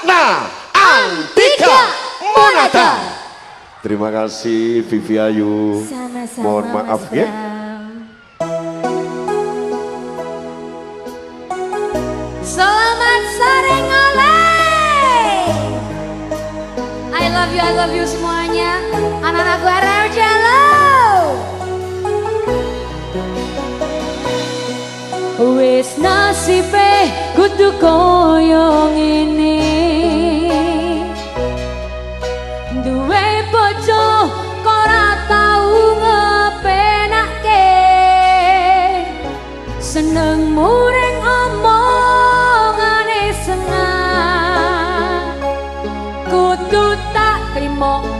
Ratna Antika Monata. Terima kasih Vivi Ayu. Sama-sama. Mohon maaf ya. Selamat sore ngoleh. I love you, I love you semuanya. Anak-anakku Arel Jalo. Wis nasibe kudu koyo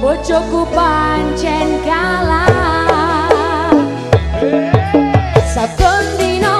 Bojoku pancen kalah Sabun dino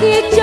Где